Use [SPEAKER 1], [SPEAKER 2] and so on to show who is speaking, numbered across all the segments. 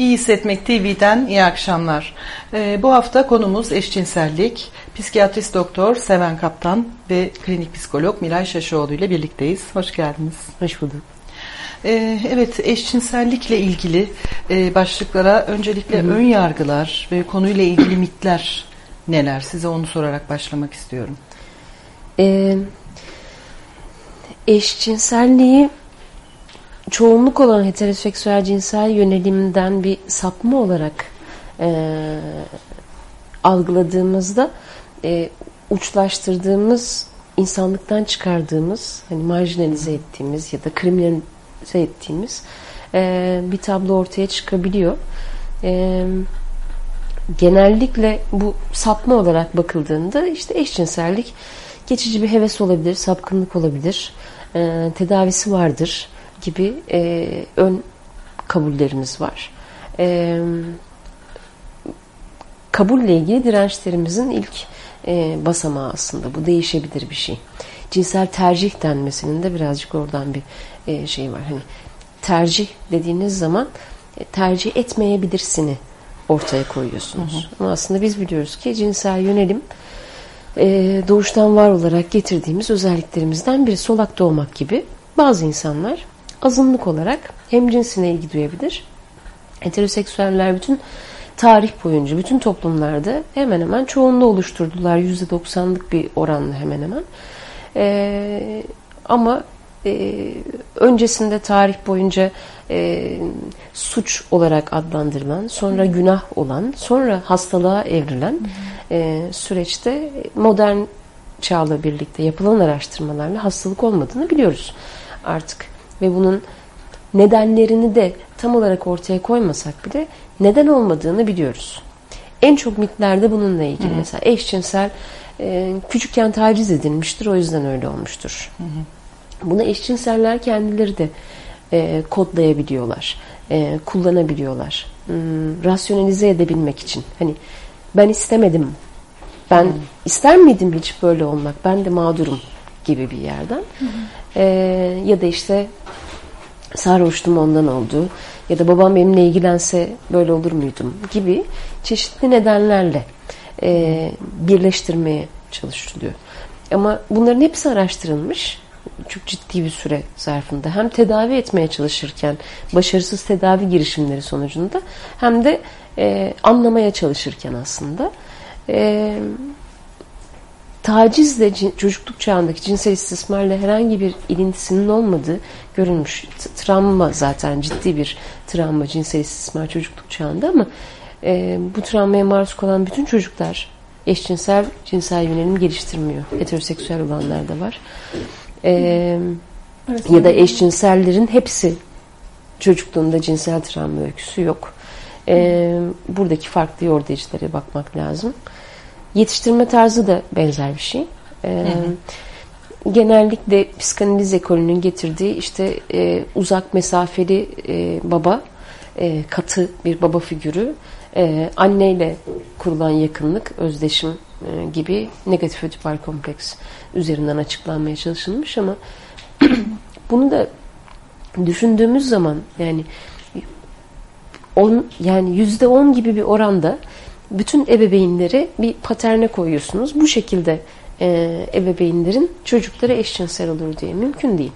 [SPEAKER 1] İyi Hissetmek TV'den iyi akşamlar. Ee, bu hafta konumuz eşcinsellik. Psikiyatrist doktor Seven Kaptan ve klinik psikolog Miray Şaşoğlu ile birlikteyiz. Hoş geldiniz.
[SPEAKER 2] Hoş bulduk.
[SPEAKER 1] Ee, evet eşcinsellikle ilgili e, başlıklara öncelikle Hı-hı. ön yargılar ve konuyla ilgili mitler neler? Size onu sorarak başlamak istiyorum.
[SPEAKER 2] Ee, eşcinselliği çoğunluk olan heteroseksüel cinsel yönelimden bir sapma olarak e, algıladığımızda e, uçlaştırdığımız, insanlıktan çıkardığımız, hani marjinalize ettiğimiz ya da kriminalize ettiğimiz e, bir tablo ortaya çıkabiliyor. E, genellikle bu sapma olarak bakıldığında işte eşcinsellik geçici bir heves olabilir, sapkınlık olabilir, e, tedavisi vardır gibi e, ön kabullerimiz var. E, kabulle ilgili dirençlerimizin ilk e, basamağı aslında. Bu değişebilir bir şey. Cinsel tercih denmesinin de birazcık oradan bir e, şey var. Hani tercih dediğiniz zaman e, tercih etmeyebilirsini ortaya koyuyorsunuz. Hı hı. Ama aslında biz biliyoruz ki cinsel yönelim e, doğuştan var olarak getirdiğimiz özelliklerimizden biri solak doğmak gibi bazı insanlar azınlık olarak hem cinsine ilgi duyabilir. Heteroseksüeller bütün tarih boyunca bütün toplumlarda hemen hemen çoğunluğu oluşturdular. %90'lık bir oranla hemen hemen. Ee, ama e, öncesinde tarih boyunca e, suç olarak adlandırılan, sonra günah olan, sonra hastalığa evrilen e, süreçte modern çağla birlikte yapılan araştırmalarla hastalık olmadığını biliyoruz artık ve bunun nedenlerini de tam olarak ortaya koymasak bile neden olmadığını biliyoruz. En çok mitlerde bununla ilgili. Hı hı. Mesela eşcinsel e, küçükken taciz edilmiştir o yüzden öyle olmuştur. Hı hı. Bunu eşcinseller kendileri de e, kodlayabiliyorlar. E, kullanabiliyorlar. Hmm, rasyonalize edebilmek için. Hani ben istemedim. Ben hmm. ister miydim hiç böyle olmak? Ben de mağdurum gibi bir yerden. Hı hı. E, ya da işte sarhoştum ondan oldu. Ya da babam benimle ilgilense böyle olur muydum gibi çeşitli nedenlerle e, birleştirmeye çalışılıyor. Ama bunların hepsi araştırılmış. Çok ciddi bir süre zarfında. Hem tedavi etmeye çalışırken başarısız tedavi girişimleri sonucunda hem de e, anlamaya çalışırken aslında e, tacizle çocukluk çağındaki cinsel istismarla herhangi bir ilintisinin olmadığı görülmüş. Travma zaten ciddi bir travma cinsel istismar çocukluk çağında ama e, bu travmaya maruz kalan bütün çocuklar eşcinsel cinsel yönelim geliştirmiyor. Heteroseksüel olanlar da var. E, ya da eşcinsellerin hepsi çocukluğunda cinsel travma öyküsü yok. E, buradaki farklı yordayıcılara bakmak lazım. Yetiştirme tarzı da benzer bir şey. Ee, genellikle psikanaliz ekolünün getirdiği işte e, uzak mesafeli e, baba, e, katı bir baba figürü, e, anneyle kurulan yakınlık, özdeşim e, gibi negatif ödipal kompleks üzerinden açıklanmaya çalışılmış ama bunu da düşündüğümüz zaman yani on yani yüzde on gibi bir oranda bütün ebeveynleri bir paterne koyuyorsunuz. Bu şekilde e, ebeveynlerin çocukları eşcinsel olur diye mümkün değil.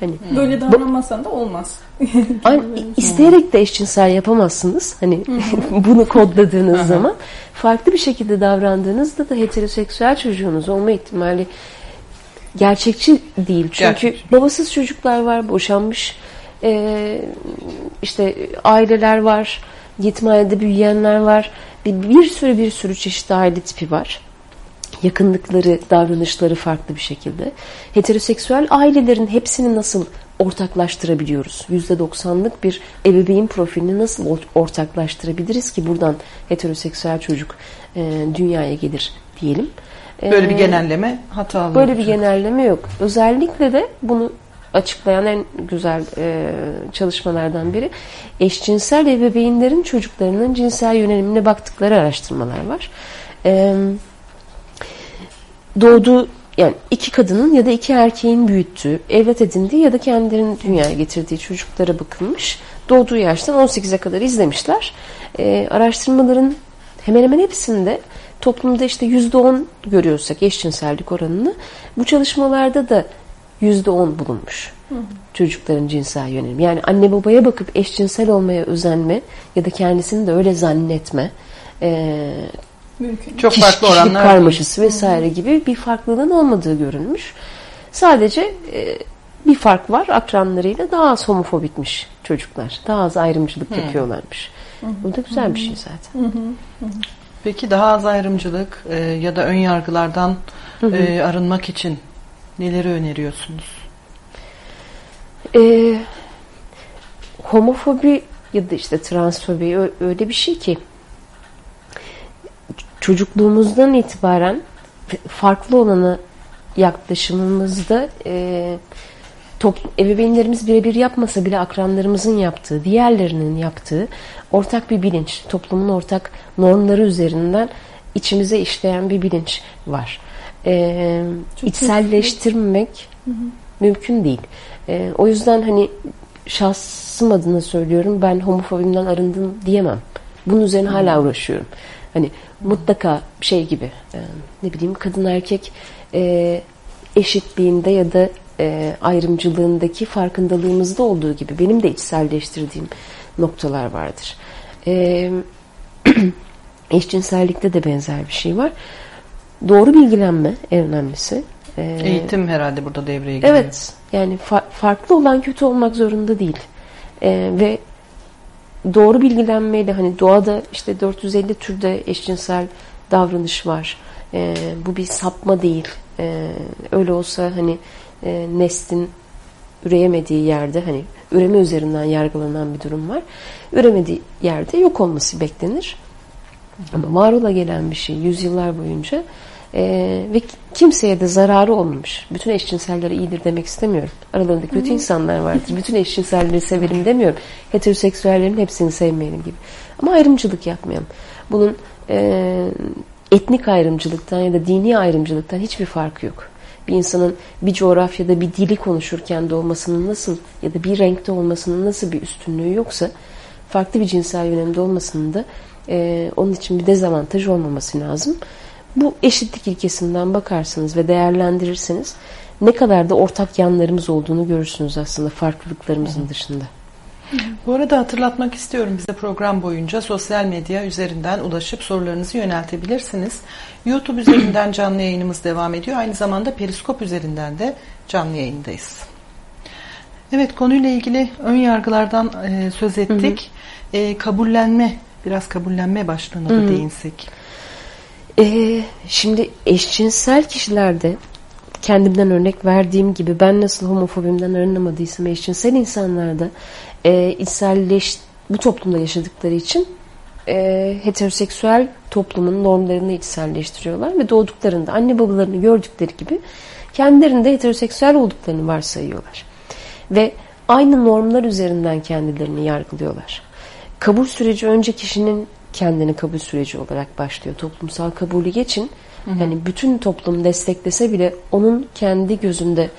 [SPEAKER 3] Hani böyle davranmazsan da olmaz.
[SPEAKER 2] An, isteyerek de eşcinsel yapamazsınız. Hani bunu kodladığınız zaman farklı bir şekilde davrandığınızda da heteroseksüel çocuğunuz olma ihtimali gerçekçi değil. Çünkü Gerçekçi. babasız çocuklar var, boşanmış e, işte aileler var, yetimhanede büyüyenler var bir, sürü bir sürü çeşitli aile tipi var. Yakınlıkları, davranışları farklı bir şekilde. Heteroseksüel ailelerin hepsini nasıl ortaklaştırabiliyoruz? %90'lık bir ebeveyn profilini nasıl ortaklaştırabiliriz ki buradan heteroseksüel çocuk e, dünyaya gelir diyelim.
[SPEAKER 1] Böyle bir e, genelleme hatalı.
[SPEAKER 2] Böyle bir genelleme yok. Özellikle de bunu açıklayan en güzel e, çalışmalardan biri eşcinsel ebeveynlerin çocuklarının cinsel yönelimine baktıkları araştırmalar var. E, doğduğu yani iki kadının ya da iki erkeğin büyüttüğü, evlat edindiği ya da kendilerinin dünyaya getirdiği çocuklara bakılmış. Doğduğu yaştan 18'e kadar izlemişler. E, araştırmaların hemen hemen hepsinde toplumda işte %10 görüyorsak eşcinsellik oranını bu çalışmalarda da %10 bulunmuş. Hı hı. Çocukların cinsel yönelimi. Yani anne babaya bakıp eşcinsel olmaya özenme ya da kendisini de öyle zannetme e,
[SPEAKER 1] Mümkün. Çok Kiş, farklı oranlar.
[SPEAKER 2] karmaşası vesaire hmm. gibi bir farklılığın olmadığı görülmüş. Sadece e, bir fark var akranlarıyla daha az homofobikmiş çocuklar. Daha az ayrımcılık hmm. yapıyorlarmış. Hmm. Bu da güzel hmm. bir şey zaten. Hmm.
[SPEAKER 1] Peki daha az ayrımcılık e, ya da ön yargılardan hmm. e, arınmak için neleri öneriyorsunuz?
[SPEAKER 2] E, homofobi ya da işte transfobi öyle bir şey ki çocukluğumuzdan itibaren farklı olanı yaklaşımımızda e, top, ebeveynlerimiz birebir yapmasa bile akranlarımızın yaptığı, diğerlerinin yaptığı ortak bir bilinç, toplumun ortak normları üzerinden içimize işleyen bir bilinç var. E, içselleştirmek hı hı. mümkün değil. E, o yüzden hani şahsım adına söylüyorum ben homofobimden arındım diyemem. Bunun üzerine hala uğraşıyorum. Hani mutlaka şey gibi e, ne bileyim kadın erkek e, eşitliğinde ya da e, ayrımcılığındaki farkındalığımızda olduğu gibi benim de içselleştirdiğim noktalar vardır. E, eşcinsellikte de benzer bir şey var. Doğru bilgilenme en önemlisi.
[SPEAKER 1] E, Eğitim herhalde burada devreye giriyor.
[SPEAKER 2] Evet. Yani fa farklı olan kötü olmak zorunda değil. E, ve doğru bilgilenmeyle hani doğada işte 450 türde eşcinsel davranış var. E, bu bir sapma değil. E, öyle olsa hani e, neslin üreyemediği yerde hani üreme üzerinden yargılanan bir durum var. Üremediği yerde yok olması beklenir. Ama var ola gelen bir şey yüzyıllar boyunca e, ve kimseye de zararı olmamış. Bütün eşcinseller iyidir demek istemiyorum. Aralarında kötü Hı-hı. insanlar vardır. Bütün eşcinselleri severim demiyorum. Heteroseksüellerin hepsini sevmeyelim gibi. Ama ayrımcılık yapmayalım. Bunun e, etnik ayrımcılıktan ya da dini ayrımcılıktan hiçbir farkı yok. Bir insanın bir coğrafyada bir dili konuşurken doğmasının nasıl ya da bir renkte olmasının nasıl bir üstünlüğü yoksa farklı bir cinsel yönelimde olmasının da e, onun için bir dezavantaj olmaması lazım. Bu eşitlik ilkesinden bakarsınız ve değerlendirirseniz ne kadar da ortak yanlarımız olduğunu görürsünüz aslında farklılıklarımızın dışında.
[SPEAKER 1] Bu arada hatırlatmak istiyorum bize program boyunca sosyal medya üzerinden ulaşıp sorularınızı yöneltebilirsiniz. YouTube üzerinden canlı yayınımız devam ediyor. Aynı zamanda Periskop üzerinden de canlı yayındayız. Evet konuyla ilgili ön yargılardan e, söz ettik. Hı hı. E, kabullenme, biraz kabullenme başlığına da değinsek.
[SPEAKER 2] Ee, şimdi eşcinsel kişilerde kendimden örnek verdiğim gibi ben nasıl homofobimden arınamadıysam eşcinsel insanlarda e, içselleş, bu toplumda yaşadıkları için e, heteroseksüel toplumun normlarını içselleştiriyorlar ve doğduklarında anne babalarını gördükleri gibi kendilerinde heteroseksüel olduklarını varsayıyorlar. Ve aynı normlar üzerinden kendilerini yargılıyorlar. Kabul süreci önce kişinin kendini kabul süreci olarak başlıyor. Toplumsal kabulü geçin. Hı hı. Yani bütün toplum desteklese bile onun kendi gözünde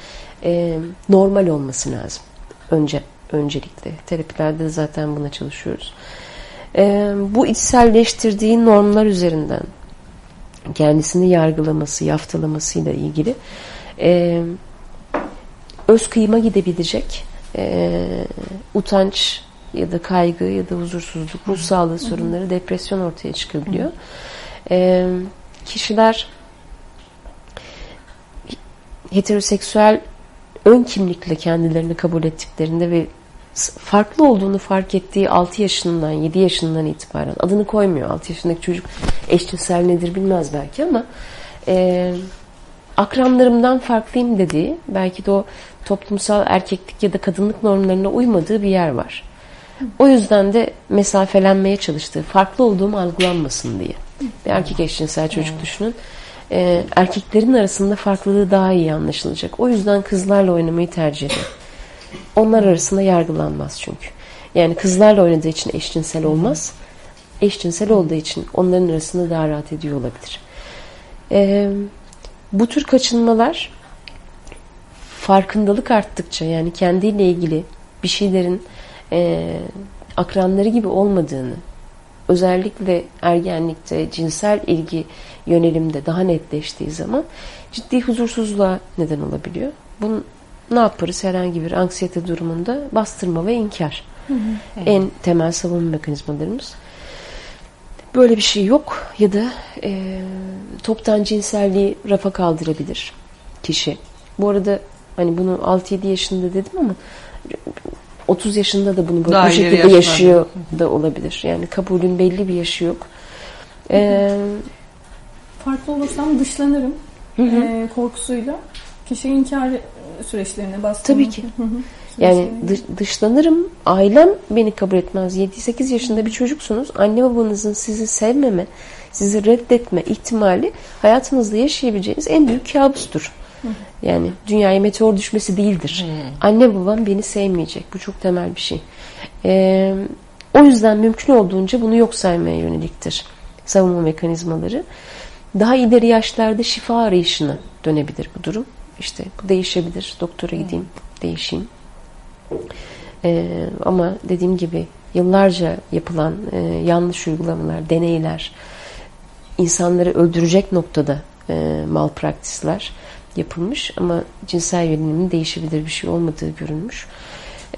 [SPEAKER 2] e, normal olması lazım. Önce öncelikle. Terapilerde de zaten buna çalışıyoruz. E, bu içselleştirdiği normlar üzerinden kendisini yargılaması, yaftalamasıyla ilgili e, öz kıyıma gidebilecek e, utanç, ya da kaygı ya da huzursuzluk, ruh sağlığı sorunları, depresyon ortaya çıkabiliyor. Ee, kişiler heteroseksüel ön kimlikle kendilerini kabul ettiklerinde ve farklı olduğunu fark ettiği 6 yaşından 7 yaşından itibaren adını koymuyor. 6 yaşındaki çocuk eşcinsel nedir bilmez belki ama e, akranlarımdan farklıyım dediği belki de o toplumsal erkeklik ya da kadınlık normlarına uymadığı bir yer var. O yüzden de mesafelenmeye çalıştığı, farklı olduğum algılanmasın diye. Bir erkek eşcinsel çocuk düşünün. Ee, erkeklerin arasında farklılığı daha iyi anlaşılacak. O yüzden kızlarla oynamayı tercih ediyor. Onlar arasında yargılanmaz çünkü. Yani kızlarla oynadığı için eşcinsel olmaz. Eşcinsel olduğu için onların arasında daha rahat ediyor olabilir. Ee, bu tür kaçınmalar farkındalık arttıkça yani kendiyle ilgili bir şeylerin e, akranları gibi olmadığını özellikle ergenlikte cinsel ilgi yönelimde daha netleştiği zaman ciddi huzursuzluğa neden olabiliyor. Bunun ne yaparız herhangi bir anksiyete durumunda? Bastırma ve inkar. Hı hı. En temel savunma mekanizmalarımız. Böyle bir şey yok ya da e, toptan cinselliği rafa kaldırabilir kişi. Bu arada hani bunu 6-7 yaşında dedim ama 30 yaşında da bunu böyle bu şekilde yaşıyor da olabilir. Yani kabulün belli bir yaşı yok. Ee,
[SPEAKER 3] Farklı olursam dışlanırım hı hı. E, korkusuyla. Kişi inkar süreçlerine bastırma.
[SPEAKER 2] Tabii ki. Hı hı. Yani dışlanırım, ailem beni kabul etmez. 7-8 yaşında bir çocuksunuz. Anne babanızın sizi sevmeme, sizi reddetme ihtimali hayatınızda yaşayabileceğiniz en büyük kabustur. Yani dünyaya meteor düşmesi değildir. Anne babam beni sevmeyecek. Bu çok temel bir şey. Ee, o yüzden mümkün olduğunca bunu yok saymaya yöneliktir. Savunma mekanizmaları. Daha ileri yaşlarda şifa arayışına dönebilir bu durum. İşte bu değişebilir. Doktora gideyim, değişeyim. Ee, ama dediğim gibi yıllarca yapılan e, yanlış uygulamalar, deneyler, insanları öldürecek noktada e, malpraktisler yapılmış ama cinsel yönelimin değişebilir bir şey olmadığı görülmüş.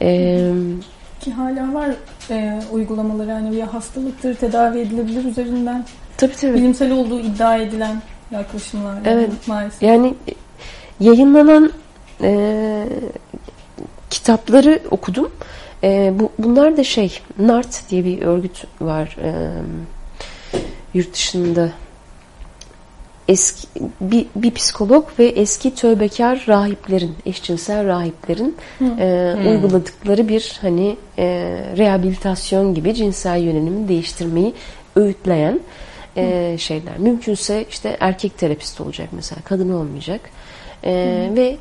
[SPEAKER 3] Ee, Ki hala var e, uygulamaları yani ya hastalıktır, tedavi edilebilir üzerinden.
[SPEAKER 2] Tabii tabii.
[SPEAKER 3] Bilimsel olduğu iddia edilen yaklaşımlar. Yani,
[SPEAKER 2] evet.
[SPEAKER 3] Maalesef.
[SPEAKER 2] Yani yayınlanan e, kitapları okudum. E, bu, bunlar da şey, NART diye bir örgüt var e, yurt dışında eski bir, bir psikolog ve eski tövbekar rahiplerin, eşcinsel rahiplerin e, hmm. uyguladıkları bir hani e, rehabilitasyon gibi cinsel yönelimi değiştirmeyi öğütleyen e, şeyler. Mümkünse işte erkek terapist olacak mesela, kadın olmayacak. E, hmm. Ve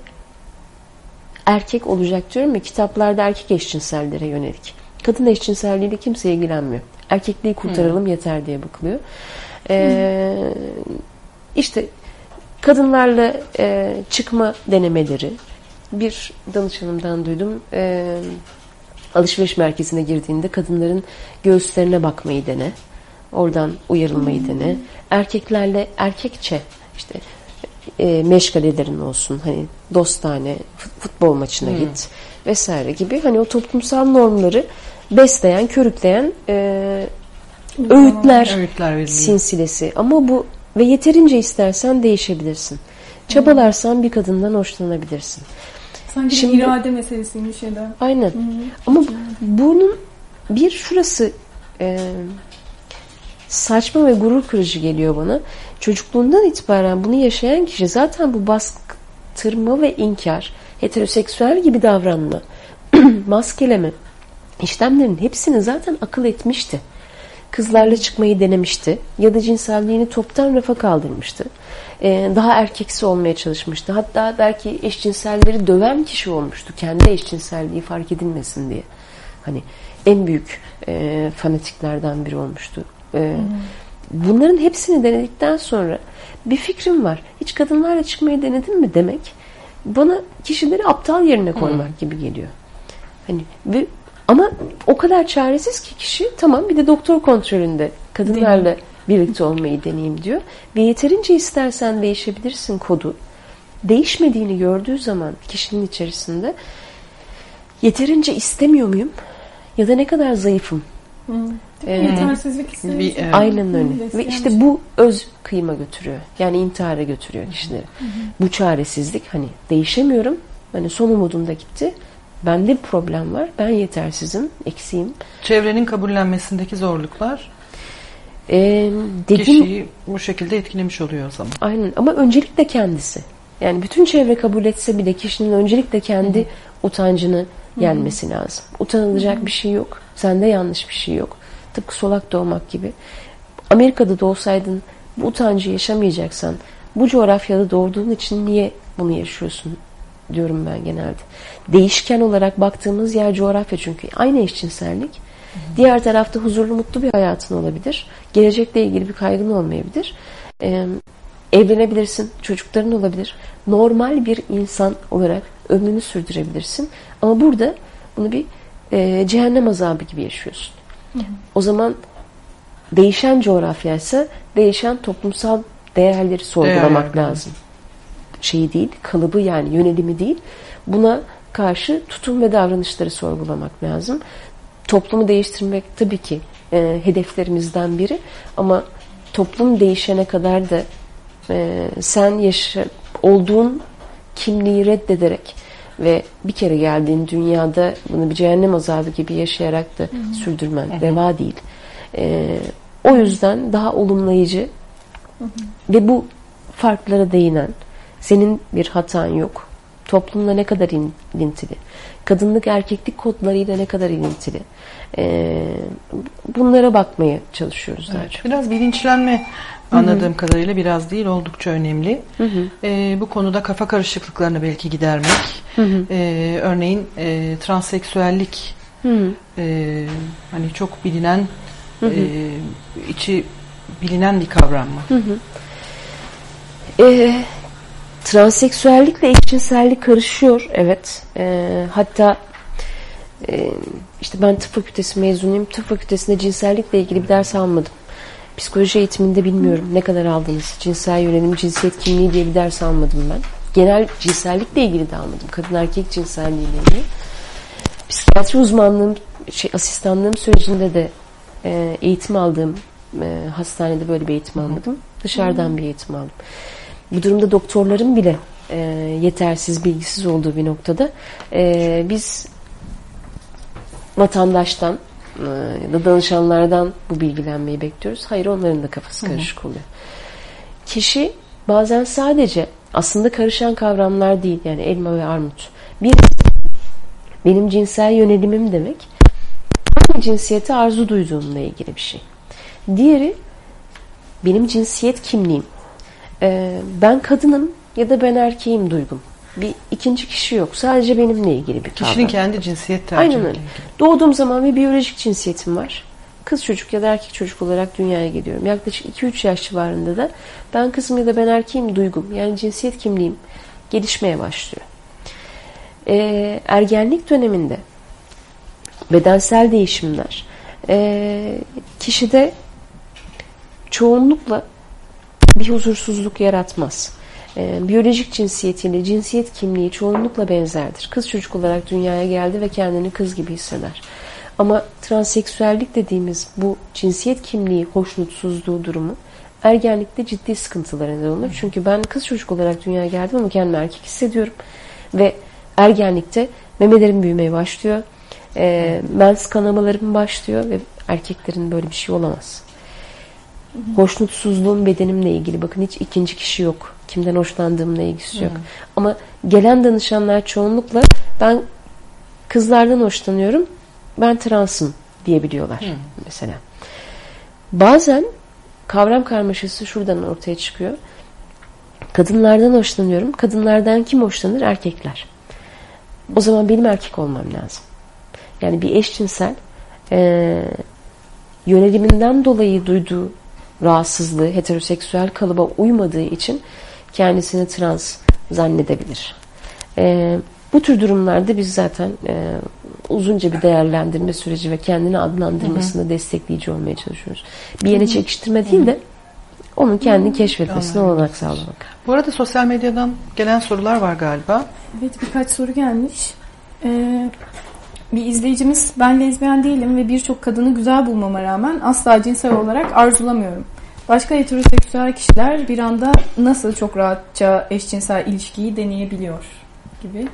[SPEAKER 2] erkek olacak diyorum ya kitaplarda erkek eşcinsellere yönelik. Kadın eşcinselliğiyle kimse ilgilenmiyor. Erkekliği kurtaralım hmm. yeter diye bakılıyor. Ee, işte kadınlarla e, çıkma denemeleri bir danışanımdan duydum. E, alışveriş merkezine girdiğinde kadınların göğüslerine bakmayı dene. Oradan uyarılmayı hmm. dene. Erkeklerle erkekçe işte e, meşgalelerin olsun. Hani dostane, futbol maçına hmm. git vesaire gibi. Hani o toplumsal normları besleyen, körükleyen e, öğütler, öğütler sinsilesi. Ama bu ve yeterince istersen değişebilirsin. Çabalarsan bir kadından hoşlanabilirsin.
[SPEAKER 3] Sanki Şimdi, irade meselesiymiş ya da.
[SPEAKER 2] Aynen. Hı-hı. Ama bunun bir şurası e, saçma ve gurur kırıcı geliyor bana. Çocukluğundan itibaren bunu yaşayan kişi zaten bu bastırma ve inkar, heteroseksüel gibi davranma, maskeleme işlemlerin hepsini zaten akıl etmişti kızlarla çıkmayı denemişti ya da cinselliğini toptan rafa kaldırmıştı. Ee, daha erkeksi olmaya çalışmıştı. Hatta belki eşcinselleri döven kişi olmuştu. Kendi eşcinselliği fark edilmesin diye. Hani en büyük e, fanatiklerden biri olmuştu. Ee, bunların hepsini denedikten sonra bir fikrim var. Hiç kadınlarla çıkmayı denedin mi demek bana kişileri aptal yerine koymak hmm. gibi geliyor. Hani ve ama o kadar çaresiz ki kişi tamam bir de doktor kontrolünde kadınlarla birlikte olmayı deneyeyim diyor. Ve yeterince istersen değişebilirsin kodu. Değişmediğini gördüğü zaman kişinin içerisinde yeterince istemiyor muyum? Ya da ne kadar zayıfım?
[SPEAKER 3] Hmm. Ee, Yetersizlik hissi.
[SPEAKER 2] Evet. Aynen öyle. Ve işte bu öz kıyıma götürüyor. Yani intihara götürüyor kişileri. Hmm. Bu çaresizlik hani değişemiyorum. Hani son umudum gitti. Bende bir problem var. Ben yetersizim, eksiğim.
[SPEAKER 1] Çevrenin kabullenmesindeki zorluklar
[SPEAKER 2] ee,
[SPEAKER 1] dediğim, kişiyi bu şekilde etkilemiş oluyor o zaman.
[SPEAKER 2] Aynen ama öncelikle kendisi. Yani bütün çevre kabul etse bile kişinin öncelikle kendi Hı. utancını yenmesi Hı. lazım. Utanılacak Hı. bir şey yok. Sende yanlış bir şey yok. Tıpkı solak doğmak gibi. Amerika'da doğsaydın bu utancı yaşamayacaksan bu coğrafyada doğduğun için niye bunu yaşıyorsun diyorum ben genelde. Değişken olarak baktığımız yer coğrafya çünkü. Aynı eşcinsellik. Hı hı. Diğer tarafta huzurlu mutlu bir hayatın olabilir. Gelecekle ilgili bir kaygın olmayabilir. Ee, evlenebilirsin, çocukların olabilir. Normal bir insan olarak ömrünü sürdürebilirsin. Ama burada bunu bir e, cehennem azabı gibi yaşıyorsun. O zaman değişen coğrafyaysa değişen toplumsal değerleri sorgulamak
[SPEAKER 1] Değerler,
[SPEAKER 2] lazım. Şeyi değil, kalıbı yani yönelimi değil. Buna karşı tutum ve davranışları sorgulamak lazım. Toplumu değiştirmek tabii ki e, hedeflerimizden biri ama toplum değişene kadar da e, sen yaşa, olduğun kimliği reddederek ve bir kere geldiğin dünyada bunu bir cehennem azabı gibi yaşayarak da sürdürmen reva değil. E, o yüzden daha olumlayıcı ve bu farklara değinen senin bir hatan yok. Toplumla ne kadar in- ilintili. Kadınlık erkeklik kodlarıyla ne kadar ilintili. E, bunlara bakmaya çalışıyoruz daha çok.
[SPEAKER 1] Biraz bilinçlenme anladığım kadarıyla biraz değil oldukça önemli. Ee, bu konuda kafa karışıklıklarını belki gidermek. Ee, örneğin e, transseksüellik e, hani çok bilinen e, içi bilinen bir kavram mı?
[SPEAKER 2] E, transseksüellikle eşcinsellik karışıyor evet. E, hatta e, işte ben tıp fakültesi mezunuyum. Tıp fakültesinde cinsellikle ilgili bir ders almadım. Psikoloji eğitiminde bilmiyorum ne kadar aldınız. Cinsel yönelim, cinsiyet kimliği diye bir ders almadım ben. Genel cinsellikle ilgili de almadım. Kadın erkek cinselliğiyle ilgili. Psikiyatri uzmanlığım, şey, asistanlığım sürecinde de e, eğitim aldığım e, hastanede böyle bir eğitim almadım. Dışarıdan bir eğitim aldım. Bu durumda doktorların bile e, yetersiz, bilgisiz olduğu bir noktada e, biz vatandaştan e, ya da danışanlardan bu bilgilenmeyi bekliyoruz. Hayır onların da kafası karışık oluyor. Kişi bazen sadece aslında karışan kavramlar değil yani elma ve armut. Bir benim cinsel yönelimim demek hangi cinsiyete arzu duyduğumla ilgili bir şey. Diğeri benim cinsiyet kimliğim. Ee, ben kadınım ya da ben erkeğim duygum. Bir ikinci kişi yok. Sadece benimle ilgili bir kavram.
[SPEAKER 1] Kişinin kendi cinsiyet tercihi.
[SPEAKER 2] Aynen öyle. Doğduğum zaman bir biyolojik cinsiyetim var. Kız çocuk ya da erkek çocuk olarak dünyaya geliyorum. Yaklaşık 2-3 yaş civarında da ben kızım ya da ben erkeğim duygum yani cinsiyet kimliğim gelişmeye başlıyor. Ee, ergenlik döneminde bedensel değişimler ee, kişide çoğunlukla bir huzursuzluk yaratmaz. Ee, biyolojik cinsiyetiyle cinsiyet kimliği çoğunlukla benzerdir. Kız çocuk olarak dünyaya geldi ve kendini kız gibi hisseder. Ama transseksüellik dediğimiz bu cinsiyet kimliği hoşnutsuzluğu durumu ergenlikte ciddi sıkıntılara neden olur. Çünkü ben kız çocuk olarak dünyaya geldim ama kendimi erkek hissediyorum. Ve ergenlikte memelerim büyümeye başlıyor. E, mens kanamalarım başlıyor ve erkeklerin böyle bir şey olamaz. Hoşnutsuzluğum bedenimle ilgili. Bakın hiç ikinci kişi yok. Kimden hoşlandığımla ilgisi yok. Ama gelen danışanlar çoğunlukla ben kızlardan hoşlanıyorum. Ben transım diyebiliyorlar mesela. Bazen kavram karmaşası şuradan ortaya çıkıyor. Kadınlardan hoşlanıyorum. Kadınlardan kim hoşlanır? Erkekler. O zaman benim erkek olmam lazım. Yani bir eşcinsel e, yöneliminden dolayı duyduğu rahatsızlığı heteroseksüel kalıba uymadığı için kendisini trans zannedebilir. E, bu tür durumlarda biz zaten e, uzunca bir değerlendirme süreci ve kendini adlandırmasında destekleyici olmaya çalışıyoruz. Bir yere çekiştirme değil de onun kendini keşfetmesine olanak sağlamak.
[SPEAKER 1] Bu arada sosyal medyadan gelen sorular var galiba.
[SPEAKER 3] Evet birkaç soru gelmiş. Ee, bir izleyicimiz ben lezbiyen değilim ve birçok kadını güzel bulmama rağmen asla cinsel olarak arzulamıyorum. Başka heteroseksüel kişiler bir anda nasıl çok rahatça eşcinsel ilişkiyi deneyebiliyor gibi.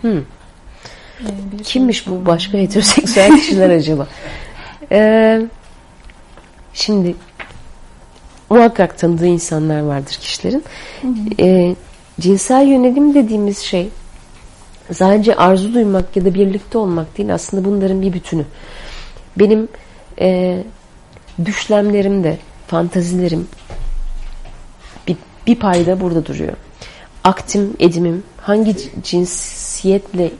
[SPEAKER 2] Hmm.
[SPEAKER 3] Ee, bir
[SPEAKER 2] Kimmiş bu başka heteroseksüel kişiler acaba? Ee, şimdi muhakkak tanıdığı insanlar vardır kişilerin. Ee, cinsel yönelim dediğimiz şey sadece arzu duymak ya da birlikte olmak değil aslında bunların bir bütünü. Benim e, düşlemlerim de fantazilerim bir, bir payda burada duruyor. Aktim, edimim hangi cinsiyetle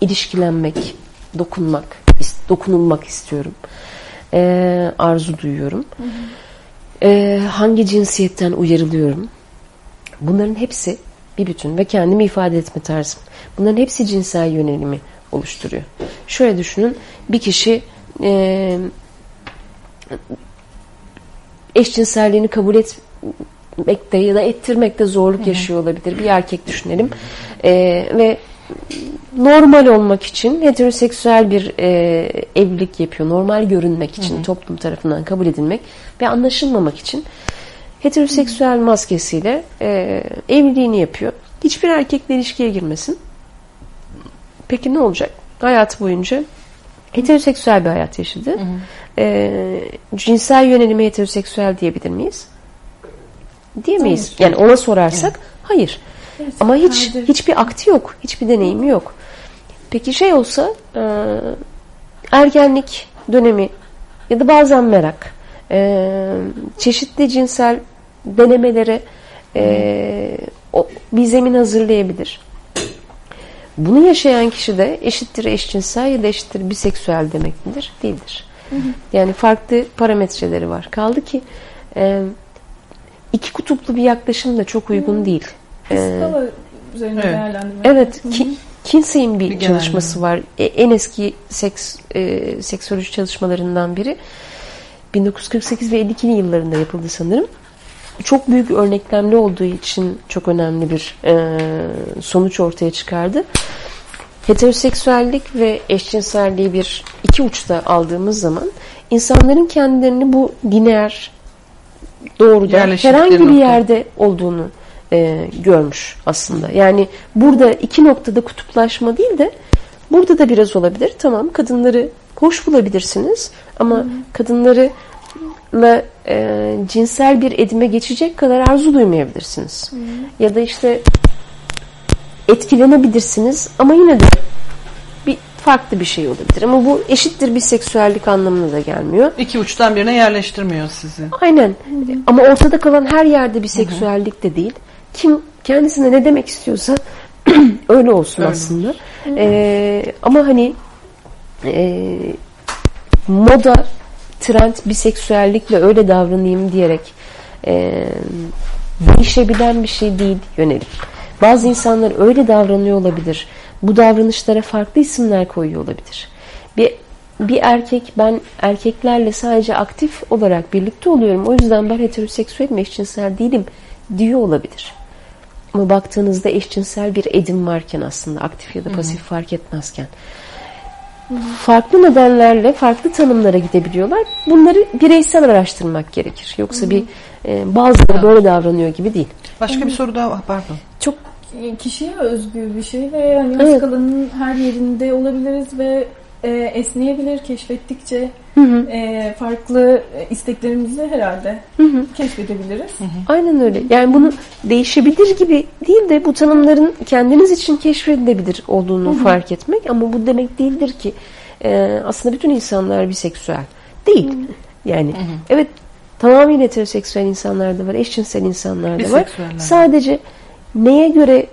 [SPEAKER 2] ilişkilenmek, dokunmak, dokunulmak istiyorum. Ee, arzu duyuyorum. Ee, hangi cinsiyetten uyarılıyorum? Bunların hepsi bir bütün ve kendimi ifade etme tarzım. Bunların hepsi cinsel yönelimi oluşturuyor. Şöyle düşünün bir kişi e, eşcinselliğini kabul etmekte ya da ettirmekte zorluk yaşıyor olabilir. Bir erkek düşünelim e, ve normal olmak için heteroseksüel bir e, evlilik yapıyor. Normal görünmek için toplum tarafından kabul edilmek ve anlaşılmamak için heteroseksüel maskesiyle e, evliliğini yapıyor. Hiçbir erkekle ilişkiye girmesin. Peki ne olacak? Hayatı boyunca heteroseksüel bir hayat yaşadı. E, cinsel yönelimi heteroseksüel diyebilir miyiz? Diyemeyiz. Yani ona sorarsak hayır.
[SPEAKER 3] Evet,
[SPEAKER 2] Ama hiç
[SPEAKER 3] vardır.
[SPEAKER 2] hiçbir akti yok, hiçbir deneyimi yok. Peki şey olsa e, ergenlik dönemi ya da bazen merak, e, çeşitli cinsel denemelere e, o, bir zemin hazırlayabilir. Bunu yaşayan kişi de eşittir eşcinsel ya da eşittir biseksüel demek midir? Değildir. Yani farklı parametreleri var. Kaldı ki e, iki kutuplu bir yaklaşım da çok uygun değil.
[SPEAKER 3] Bir
[SPEAKER 2] E,
[SPEAKER 3] skala üzerinde
[SPEAKER 1] Evet.
[SPEAKER 3] değerlendirmek.
[SPEAKER 2] Evet,
[SPEAKER 3] Hı hı.
[SPEAKER 2] ki, Kinsey'in bir,
[SPEAKER 1] Bir
[SPEAKER 2] çalışması var. E, en eski seks e, seksoloji çalışmalarından biri. 1948 ve 52'li yıllarında yapıldı sanırım. Çok büyük örneklemli olduğu için çok önemli bir e, sonuç ortaya çıkardı. Heteroseksüellik ve eşcinselliği bir iki uçta aldığımız zaman insanların kendilerini bu lineer doğruda
[SPEAKER 1] Yerleşikleri
[SPEAKER 2] herhangi bir
[SPEAKER 1] nokta.
[SPEAKER 2] yerde olduğunu e, görmüş aslında. Yani burada iki noktada kutuplaşma değil de burada da biraz olabilir. Tamam kadınları hoş bulabilirsiniz ama kadınları e, cinsel bir edime geçecek kadar arzu duymayabilirsiniz. Ya da işte etkilenebilirsiniz ama yine de bir farklı bir şey olabilir. Ama bu eşittir bir seksüellik anlamına da gelmiyor.
[SPEAKER 1] İki uçtan birine yerleştirmiyor sizi.
[SPEAKER 2] Aynen. Ama ortada kalan her yerde bir seksüellik de değil. Kim kendisine ne demek istiyorsa öyle olsun
[SPEAKER 1] Öyle
[SPEAKER 2] aslında. Ee, ama hani e, moda, trend biseksüellikle öyle davranayım diyerek e, değişebilen bir şey değil yönelik. Bazı insanlar öyle davranıyor olabilir. Bu davranışlara farklı isimler koyuyor olabilir. Bir bir erkek ben erkeklerle sadece aktif olarak birlikte oluyorum. O yüzden ben heteroseksüelim, eşcinsel değilim diyor olabilir. Ama baktığınızda eşcinsel bir edim varken aslında aktif ya da pasif fark etmezken farklı nedenlerle farklı tanımlara gidebiliyorlar. Bunları bireysel araştırmak gerekir. Yoksa bir e, bazıları böyle davranıyor gibi değil.
[SPEAKER 1] Başka bir soru daha var, pardon.
[SPEAKER 3] Çok e, kişiye özgü bir şey ve hani
[SPEAKER 2] Evet.
[SPEAKER 3] skalanın her yerinde olabiliriz ve e, esneyebilir keşfettikçe
[SPEAKER 2] Hı hı.
[SPEAKER 3] e, farklı isteklerimizi herhalde
[SPEAKER 2] Hı hı.
[SPEAKER 3] keşfedebiliriz.
[SPEAKER 2] Aynen öyle. Yani bunu değişebilir gibi değil de bu tanımların kendiniz için keşfedilebilir olduğunu fark etmek ama bu demek değildir ki e, aslında bütün insanlar biseksüel. Değil. Yani evet tamamıyla heteroseksüel insanlar da var, eşcinsel insanlar da var. Sadece neye göre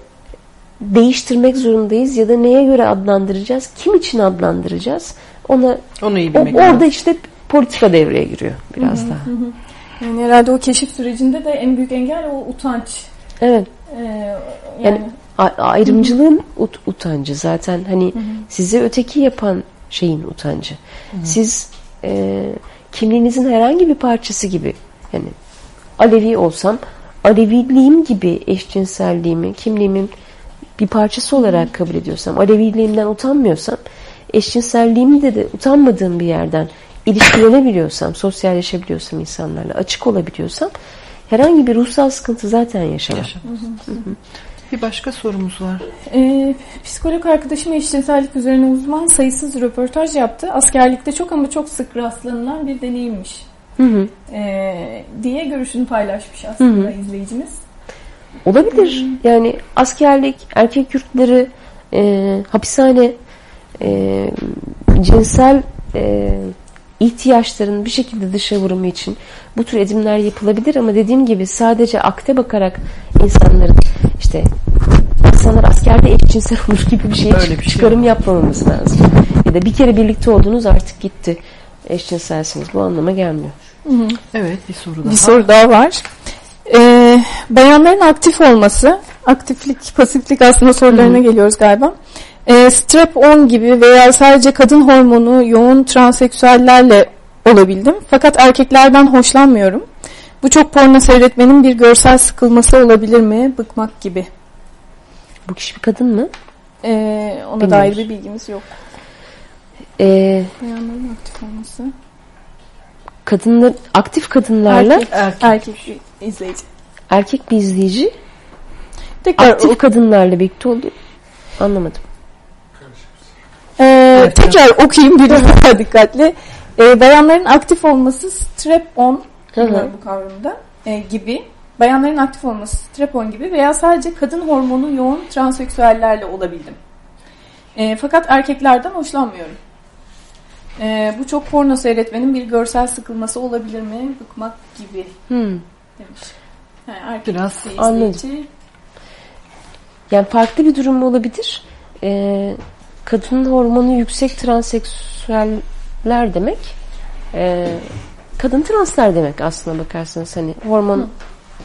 [SPEAKER 2] değiştirmek zorundayız ya da neye göre adlandıracağız, kim için adlandıracağız ona
[SPEAKER 1] Onu iyi
[SPEAKER 2] o,
[SPEAKER 1] bilmek
[SPEAKER 2] orada
[SPEAKER 1] lazım.
[SPEAKER 2] işte politika devreye giriyor biraz daha.
[SPEAKER 3] Yani herhalde o keşif sürecinde de en büyük engel o utanç.
[SPEAKER 2] Evet.
[SPEAKER 3] E, yani,
[SPEAKER 2] Yani ayrımcılığın ut- utancı zaten hani sizi öteki yapan şeyin utancı. Siz e, kimliğinizin herhangi bir parçası gibi yani Alevi olsam Aleviliğim gibi eşcinselliğimi, kimliğimin bir parçası olarak kabul ediyorsam, Aleviliğimden utanmıyorsam, eşcinselliğimde de utanmadığım bir yerden ilişkilenebiliyorsam, sosyalleşebiliyorsam insanlarla, açık olabiliyorsam herhangi bir ruhsal sıkıntı zaten yaşamam.
[SPEAKER 1] Yaşadınız. Bir başka sorumuz var.
[SPEAKER 3] E, psikolog arkadaşım eşcinsellik üzerine uzman sayısız röportaj yaptı. Askerlikte çok ama çok sık rastlanılan bir deneyimmiş.
[SPEAKER 2] Hı hı.
[SPEAKER 3] E, diye görüşünü paylaşmış aslında izleyicimiz.
[SPEAKER 2] Olabilir. Yani askerlik, erkek yurtları, e, hapishane, e, cinsel e, ihtiyaçların bir şekilde dışa vurumu için bu tür edimler yapılabilir ama dediğim gibi sadece akte bakarak insanların işte insanlar askerde eşcinsel olur gibi bir şey
[SPEAKER 1] Öyle bir şey
[SPEAKER 2] çıkarım yapmamamız lazım. Ya da bir kere birlikte oldunuz artık gitti. Eşcinselsiniz. Bu anlama gelmiyor.
[SPEAKER 1] Evet bir soru daha.
[SPEAKER 3] Bir soru daha var. Ee, bayanların aktif olması, aktiflik, pasiflik aslında sorularına geliyoruz galiba. Ee, strap-on gibi veya sadece kadın hormonu yoğun transseksüellerle olabildim. Fakat erkeklerden hoşlanmıyorum. Bu çok porno seyretmenin bir görsel sıkılması olabilir mi? Bıkmak gibi.
[SPEAKER 2] Bu kişi bir kadın mı?
[SPEAKER 3] Ee, ona
[SPEAKER 2] Bilmiyoruz.
[SPEAKER 3] dair bir bilgimiz yok.
[SPEAKER 2] Ee,
[SPEAKER 3] Bayanların aktif olması.
[SPEAKER 2] kadınlar aktif kadınlarla
[SPEAKER 3] Erkek,
[SPEAKER 1] Erkek.
[SPEAKER 3] erkek izleyici.
[SPEAKER 2] erkek bir izleyici
[SPEAKER 3] Tekrar
[SPEAKER 2] aktif
[SPEAKER 3] o-
[SPEAKER 2] kadınlarla birlikte oluyor. Anlamadım.
[SPEAKER 3] Ee,
[SPEAKER 1] Evet,
[SPEAKER 3] tekrar okuyayım biraz daha dikkatli. Ee, bayanların aktif olması strap-on bu kavramda e, gibi. Bayanların aktif olması strap-on gibi veya sadece kadın hormonu yoğun transseksüellerle olabildim. E, fakat erkeklerden hoşlanmıyorum. E, bu çok porno seyretmenin bir görsel sıkılması olabilir mi? Bıkmak gibi
[SPEAKER 2] Hmm.
[SPEAKER 3] Demiş. Yani erkek
[SPEAKER 1] Biraz
[SPEAKER 3] bir
[SPEAKER 2] anladım. Yani farklı bir durum mu olabilir? Ee, kadın hormonu yüksek transseksüeller demek. Ee, kadın translar demek aslına bakarsanız hani hormon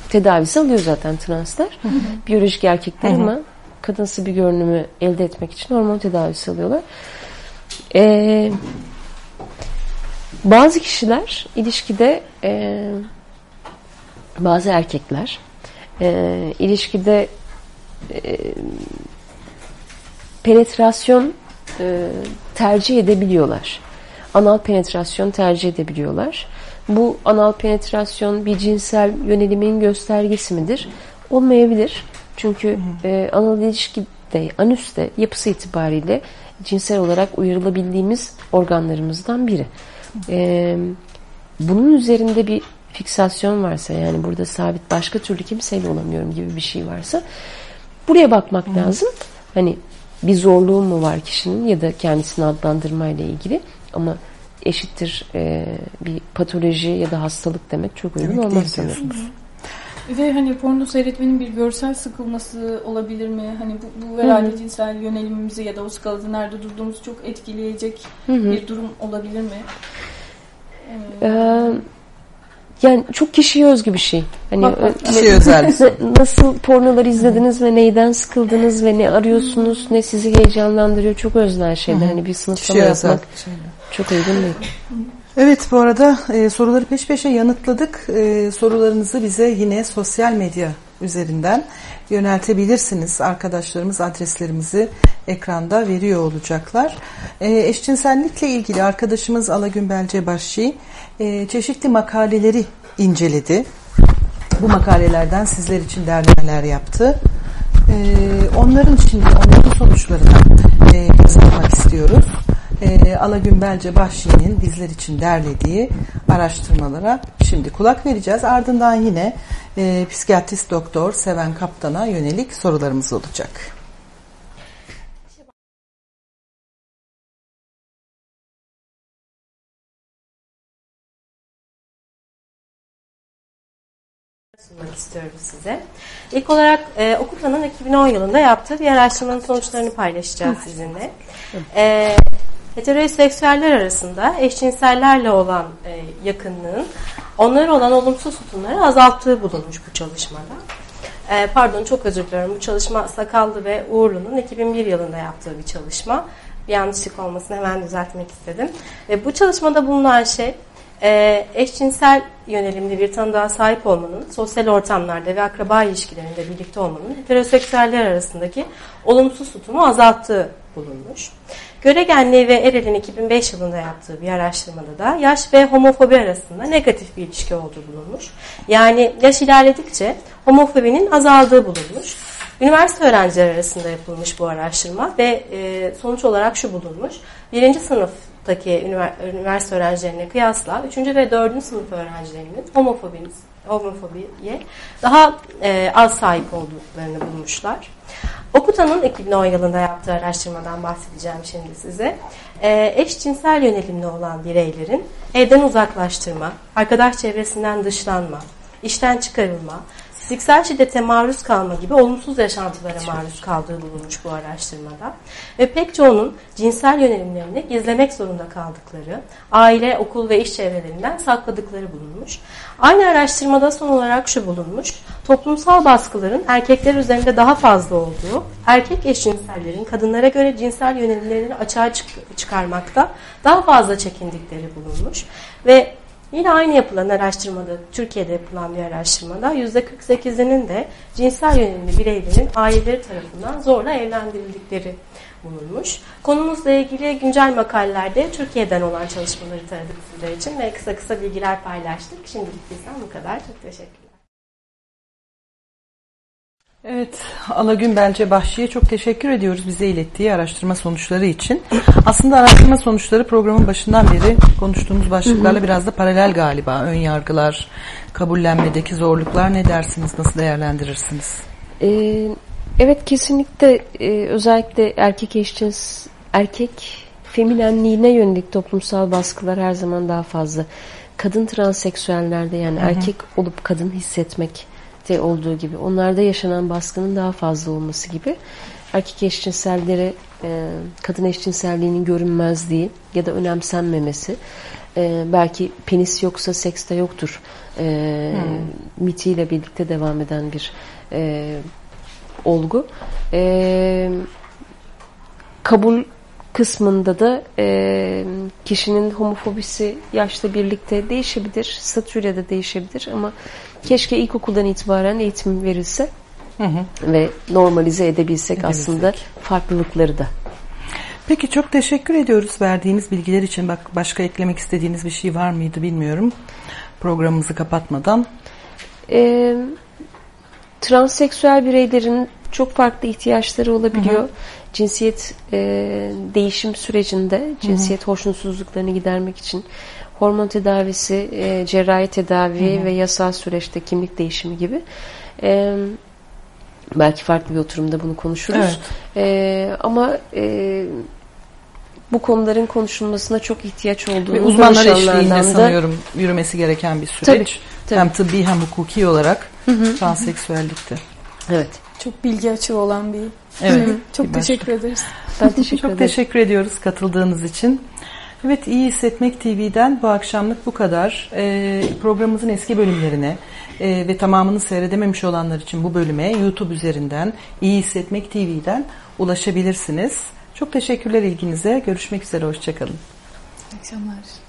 [SPEAKER 2] tedavisi alıyor zaten translar. Biyolojik erkekler
[SPEAKER 1] Hı hı.
[SPEAKER 2] ama kadınsı bir görünümü elde etmek için hormon tedavisi alıyorlar. Ee, bazı kişiler ilişkide e, bazı erkekler e, ilişkide e, penetrasyon e, tercih edebiliyorlar. Anal penetrasyon tercih edebiliyorlar. Bu anal penetrasyon bir cinsel yönelimin göstergesi midir? Olmayabilir. Çünkü e, anal ilişkide, anüste yapısı itibariyle cinsel olarak uyarılabildiğimiz organlarımızdan biri. E, bunun üzerinde bir fiksasyon varsa yani burada sabit başka türlü kimseyle olamıyorum gibi bir şey varsa buraya bakmak lazım. Hani bir zorluğu mu var kişinin ya da kendisini adlandırmayla ilgili ama eşittir e, bir patoloji ya da hastalık demek çok uygun
[SPEAKER 1] Demek
[SPEAKER 2] olmaz sanırım.
[SPEAKER 3] Ve hani porno seyretmenin bir görsel sıkılması olabilir mi? Hani bu, bu herhalde cinsel yönelimimizi ya da o skalada nerede durduğumuzu çok etkileyecek
[SPEAKER 2] Hı hı.
[SPEAKER 3] bir durum olabilir mi? Ee,
[SPEAKER 2] yani çok kişiye özgü bir şey. Hani
[SPEAKER 3] Bak, bak.
[SPEAKER 2] e,
[SPEAKER 1] Kişiye özel.
[SPEAKER 2] na- nasıl pornoları izlediniz ve neyden sıkıldınız ve ne arıyorsunuz, ne sizi heyecanlandırıyor çok öznel şeyler. Hani bir sınıflama
[SPEAKER 1] Kişiye özel
[SPEAKER 2] yapmak
[SPEAKER 1] şeyler.
[SPEAKER 2] çok uygun değil.
[SPEAKER 1] Evet bu arada e, soruları peş peşe yanıtladık. E, sorularınızı bize yine sosyal medya üzerinden yöneltebilirsiniz. Arkadaşlarımız adreslerimizi ekranda veriyor olacaklar. E, eşcinsellikle ilgili arkadaşımız Alagün Belcebaşşi e, çeşitli makaleleri inceledi. Bu makalelerden sizler için derlemeler yaptı. E, onların şimdi onların sonuçlarına e, göz atmak istiyoruz e, Alagün Belce Bahşi'nin bizler için derlediği araştırmalara şimdi kulak vereceğiz. Ardından yine e, psikiyatrist doktor Seven Kaptan'a yönelik sorularımız olacak.
[SPEAKER 4] sunmak istiyorum size. İlk olarak e, Okuta'nın 2010 yılında yaptığı bir araştırmanın sonuçlarını paylaşacağız sizinle. E, heteroseksüeller arasında eşcinsellerle olan e, yakınlığın onlara olan olumsuz tutumları azalttığı bulunmuş bu çalışmada. E, pardon çok özür diliyorum. Bu çalışma Sakallı ve Uğurlu'nun 2001 yılında yaptığı bir çalışma. Bir yanlışlık olmasını hemen düzeltmek istedim. Ve bu çalışmada bulunan şey e, eşcinsel yönelimli bir tanıdığa sahip olmanın sosyal ortamlarda ve akraba ilişkilerinde birlikte olmanın heteroseksüeller arasındaki olumsuz tutumu azalttığı bulunmuş. Göregenli ve Erel'in 2005 yılında yaptığı bir araştırmada da yaş ve homofobi arasında negatif bir ilişki olduğu bulunmuş. Yani yaş ilerledikçe homofobinin azaldığı bulunmuş. Üniversite öğrencileri arasında yapılmış bu araştırma ve e, sonuç olarak şu bulunmuş. Birinci sınıftaki ünivers- üniversite öğrencilerine kıyasla üçüncü ve dördüncü sınıf öğrencilerinin homofobiniz, homofobiye daha e, az sahip olduklarını bulmuşlar. Okuta'nın 2010 yılında yaptığı araştırmadan bahsedeceğim şimdi size. Ee, eşcinsel yönelimli olan bireylerin evden uzaklaştırma, arkadaş çevresinden dışlanma, işten çıkarılma, fiziksel şiddete maruz kalma gibi olumsuz yaşantılara maruz kaldığı bulunmuş bu araştırmada. Ve pek çoğunun cinsel yönelimlerini gizlemek zorunda kaldıkları, aile, okul ve iş çevrelerinden sakladıkları bulunmuş. Aynı araştırmada son olarak şu bulunmuş, toplumsal baskıların erkekler üzerinde daha fazla olduğu, erkek eşcinsellerin kadınlara göre cinsel yönelimlerini açığa çık- çıkarmakta daha fazla çekindikleri bulunmuş. Ve Yine aynı yapılan araştırmada, Türkiye'de yapılan bir araştırmada %48'inin de cinsel yönelimli bireylerin aileleri tarafından zorla evlendirildikleri bulunmuş. Konumuzla ilgili güncel makalelerde Türkiye'den olan çalışmaları taradık sizler için ve kısa kısa bilgiler paylaştık. Şimdilik bizden bu kadar. Çok teşekkürler.
[SPEAKER 1] Evet, Alagün Belce Bahçı'ya çok teşekkür ediyoruz bize ilettiği araştırma sonuçları için. Aslında araştırma sonuçları programın başından beri konuştuğumuz başlıklarla biraz da paralel galiba. Ön yargılar, kabullenmedeki zorluklar ne dersiniz, nasıl değerlendirirsiniz?
[SPEAKER 2] Ee, evet kesinlikle e, özellikle erkek eşcins erkek feminenliğine yönelik toplumsal baskılar her zaman daha fazla. Kadın transseksüellerde yani erkek olup kadın hissetmek de olduğu gibi onlarda yaşanan baskının daha fazla olması gibi erkek eşcinsellere e, kadın eşcinselliğinin görünmezliği ya da önemsenmemesi e, belki penis yoksa seks de yoktur e, mitiyle birlikte devam eden bir e, olgu. E, kabul kısmında da e, kişinin homofobisi yaşla birlikte değişebilir, statüyle de değişebilir ama keşke ilkokuldan itibaren eğitim verilse
[SPEAKER 1] Hı hı.
[SPEAKER 2] ve normalize edebilsek,
[SPEAKER 1] Edebilsek.
[SPEAKER 2] aslında farklılıkları da.
[SPEAKER 1] Peki çok teşekkür ediyoruz verdiğiniz bilgiler için. Bak başka eklemek istediğiniz bir şey var mıydı bilmiyorum. Programımızı kapatmadan.
[SPEAKER 2] E, transseksüel bireylerin çok farklı ihtiyaçları olabiliyor. Cinsiyet e, değişim sürecinde cinsiyet hoşnutsuzluklarını gidermek için hormon tedavisi, e, cerrahi tedavi ve yasal süreçte kimlik değişimi gibi. E, belki farklı bir oturumda bunu konuşuruz.
[SPEAKER 1] Evet.
[SPEAKER 2] E, ama e, bu konuların konuşulmasına çok ihtiyaç olduğunu
[SPEAKER 1] Ve uzmanlar eşliğinde
[SPEAKER 2] da-
[SPEAKER 1] sanıyorum yürümesi gereken bir süreç.
[SPEAKER 2] Tabii, tabii.
[SPEAKER 1] Hem tıbbi hem hukuki olarak transseksüellikte.
[SPEAKER 2] Evet.
[SPEAKER 3] Çok bilgi açığı olan bir.
[SPEAKER 1] Evet.
[SPEAKER 3] Çok
[SPEAKER 1] bir başka.
[SPEAKER 3] teşekkür ederiz.
[SPEAKER 2] Ben teşekkür
[SPEAKER 1] Çok
[SPEAKER 2] ederim.
[SPEAKER 1] teşekkür ediyoruz katıldığınız için. Evet İyi Hissetmek TV'den bu akşamlık bu kadar. Ee, programımızın eski bölümlerine e, ve tamamını seyredememiş olanlar için bu bölüme YouTube üzerinden İyi Hissetmek TV'den ulaşabilirsiniz. Çok teşekkürler ilginize. Görüşmek üzere. Hoşçakalın.
[SPEAKER 3] İyi akşamlar.